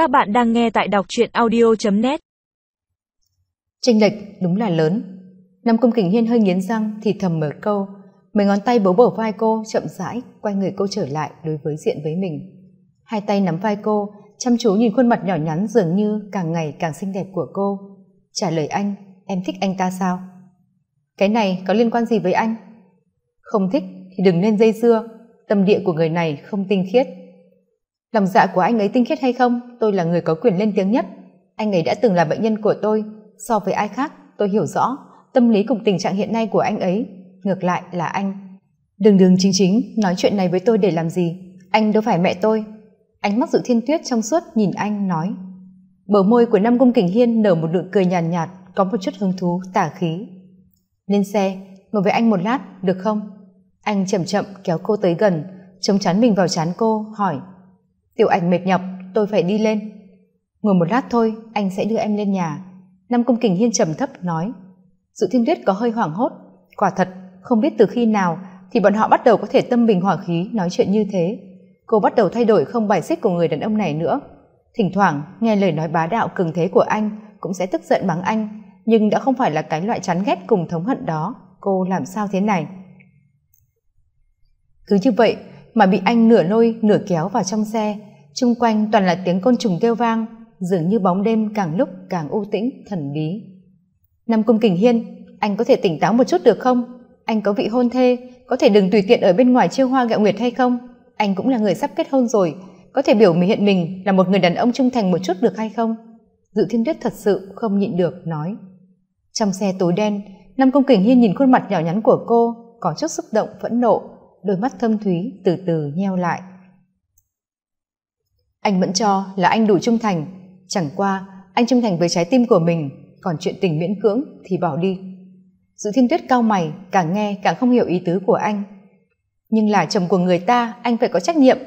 Các bạn đang nghe tại đọc truyện audio.net Tranh lệch đúng là lớn. Nam Cung Kình Hiên hơi nghiến răng thì thầm mở câu, mấy ngón tay bấu bổ vai cô chậm rãi quay người cô trở lại đối với diện với mình. Hai tay nắm vai cô, chăm chú nhìn khuôn mặt nhỏ nhắn dường như càng ngày càng xinh đẹp của cô. Trả lời anh, em thích anh ta sao? Cái này có liên quan gì với anh? Không thích thì đừng nên dây dưa, tâm địa của người này không tinh khiết. Lòng dạ của anh ấy tinh khiết hay không, tôi là người có quyền lên tiếng nhất. Anh ấy đã từng là bệnh nhân của tôi, so với ai khác, tôi hiểu rõ tâm lý cùng tình trạng hiện nay của anh ấy. Ngược lại là anh. Đừng đừng chính chính, nói chuyện này với tôi để làm gì? Anh đâu phải mẹ tôi. Ánh mắt dự thiên tuyết trong suốt nhìn anh nói. Bờ môi của Nam Cung Kình Hiên nở một nụ cười nhàn nhạt, nhạt, có một chút hứng thú, tả khí. Lên xe, ngồi với anh một lát, được không? Anh chậm chậm kéo cô tới gần, chống chắn mình vào chán cô, hỏi tiểu ảnh mệt nhọc, tôi phải đi lên. Ngồi một lát thôi, anh sẽ đưa em lên nhà. Nam công kình hiên trầm thấp nói. Dự thiên tuyết có hơi hoảng hốt. Quả thật, không biết từ khi nào thì bọn họ bắt đầu có thể tâm bình hỏa khí nói chuyện như thế. Cô bắt đầu thay đổi không bài xích của người đàn ông này nữa. Thỉnh thoảng, nghe lời nói bá đạo cường thế của anh cũng sẽ tức giận mắng anh, nhưng đã không phải là cái loại chán ghét cùng thống hận đó. Cô làm sao thế này? Cứ như vậy mà bị anh nửa lôi, nửa kéo vào trong xe chung quanh toàn là tiếng côn trùng kêu vang, dường như bóng đêm càng lúc càng u tĩnh, thần bí. Nam cung kình hiên, anh có thể tỉnh táo một chút được không? Anh có vị hôn thê, có thể đừng tùy tiện ở bên ngoài chiêu hoa gạo nguyệt hay không? Anh cũng là người sắp kết hôn rồi, có thể biểu hiện mình là một người đàn ông trung thành một chút được hay không? Dự thiên tuyết thật sự không nhịn được nói. Trong xe tối đen, nam cung kình hiên nhìn khuôn mặt nhỏ nhắn của cô, có chút xúc động, phẫn nộ, đôi mắt thâm thúy từ từ nheo lại anh vẫn cho là anh đủ trung thành. Chẳng qua, anh trung thành với trái tim của mình, còn chuyện tình miễn cưỡng thì bỏ đi. Dự thiên tuyết cao mày càng nghe càng không hiểu ý tứ của anh. Nhưng là chồng của người ta, anh phải có trách nhiệm.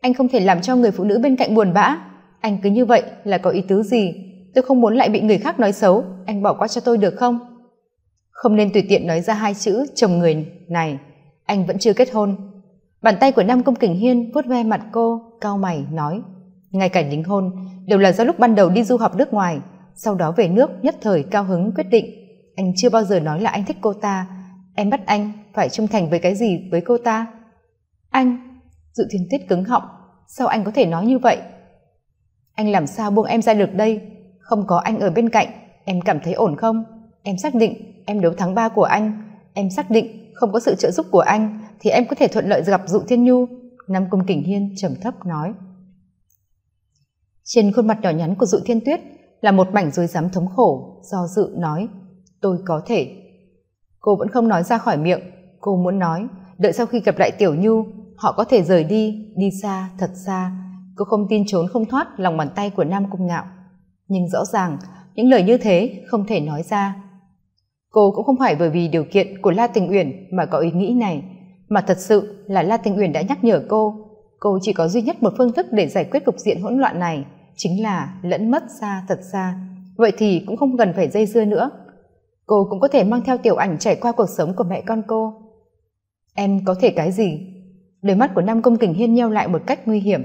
Anh không thể làm cho người phụ nữ bên cạnh buồn bã. Anh cứ như vậy là có ý tứ gì? Tôi không muốn lại bị người khác nói xấu. Anh bỏ qua cho tôi được không? Không nên tùy tiện nói ra hai chữ chồng người này. Anh vẫn chưa kết hôn. Bàn tay của nam công kình hiên vuốt ve mặt cô, cao mày, nói ngay cả đính hôn đều là do lúc ban đầu đi du học nước ngoài, sau đó về nước nhất thời cao hứng quyết định. Anh chưa bao giờ nói là anh thích cô ta. Em bắt anh phải trung thành với cái gì với cô ta? Anh, dự thiên tuyết cứng họng, sao anh có thể nói như vậy? Anh làm sao buông em ra được đây? Không có anh ở bên cạnh, em cảm thấy ổn không? Em xác định em đấu tháng ba của anh. Em xác định không có sự trợ giúp của anh thì em có thể thuận lợi gặp dụ thiên nhu. Nam cung kình hiên trầm thấp nói trên khuôn mặt nhỏ nhắn của dụ thiên tuyết là một mảnh dối dám thống khổ, do dự nói, tôi có thể. Cô vẫn không nói ra khỏi miệng, cô muốn nói, đợi sau khi gặp lại tiểu nhu, họ có thể rời đi đi xa, thật xa. Cô không tin trốn, không thoát lòng bàn tay của nam cung ngạo. Nhưng rõ ràng, những lời như thế không thể nói ra. Cô cũng không phải bởi vì điều kiện của la tình uyển mà có ý nghĩ này, mà thật sự là la tình uyển đã nhắc nhở cô cô chỉ có duy nhất một phương thức để giải quyết cục diện hỗn loạn này, chính là lẫn mất xa thật xa. Vậy thì cũng không cần phải dây dưa nữa. Cô cũng có thể mang theo tiểu ảnh trải qua cuộc sống của mẹ con cô. Em có thể cái gì? Đôi mắt của nam công kình hiên nheo lại một cách nguy hiểm.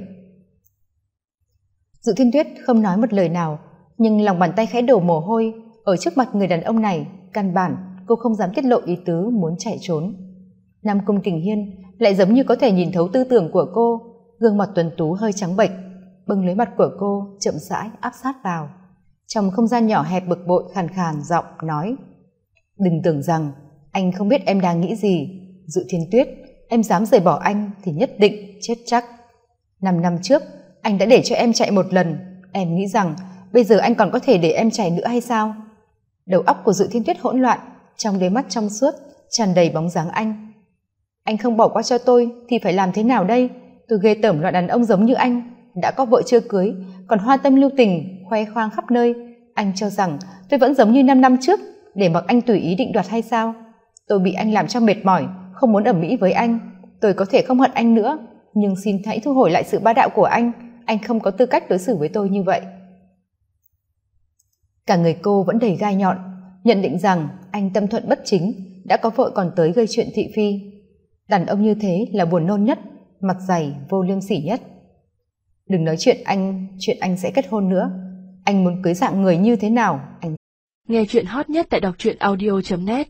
Dự thiên tuyết không nói một lời nào, nhưng lòng bàn tay khẽ đổ mồ hôi ở trước mặt người đàn ông này, căn bản cô không dám tiết lộ ý tứ muốn chạy trốn. Nam cung kình hiên lại giống như có thể nhìn thấu tư tưởng của cô gương mặt tuần tú hơi trắng bệch, bưng lấy mặt của cô, chậm rãi áp sát vào. Trong không gian nhỏ hẹp bực bội, khàn khàn, giọng nói, đừng tưởng rằng anh không biết em đang nghĩ gì. Dự thiên tuyết, em dám rời bỏ anh thì nhất định chết chắc. Năm năm trước, anh đã để cho em chạy một lần. Em nghĩ rằng bây giờ anh còn có thể để em chạy nữa hay sao? Đầu óc của dự thiên tuyết hỗn loạn, trong đôi mắt trong suốt tràn đầy bóng dáng anh. Anh không bỏ qua cho tôi thì phải làm thế nào đây? Tôi ghê tởm loại đàn ông giống như anh, đã có vợ chưa cưới, còn hoa tâm lưu tình, khoe khoang khắp nơi. Anh cho rằng, tôi vẫn giống như năm năm trước, để mặc anh tùy ý định đoạt hay sao? Tôi bị anh làm cho mệt mỏi, không muốn ở mỹ với anh. Tôi có thể không hận anh nữa, nhưng xin hãy thu hồi lại sự ba đạo của anh. Anh không có tư cách đối xử với tôi như vậy. Cả người cô vẫn đầy gai nhọn, nhận định rằng anh tâm thuận bất chính, đã có vợ còn tới gây chuyện thị phi. Đàn ông như thế là buồn nôn nhất mặt dày, vô liêm sỉ nhất. Đừng nói chuyện anh chuyện anh sẽ kết hôn nữa. Anh muốn cưới dạng người như thế nào, anh nghe chuyện hot nhất tại đọc truyện audio net.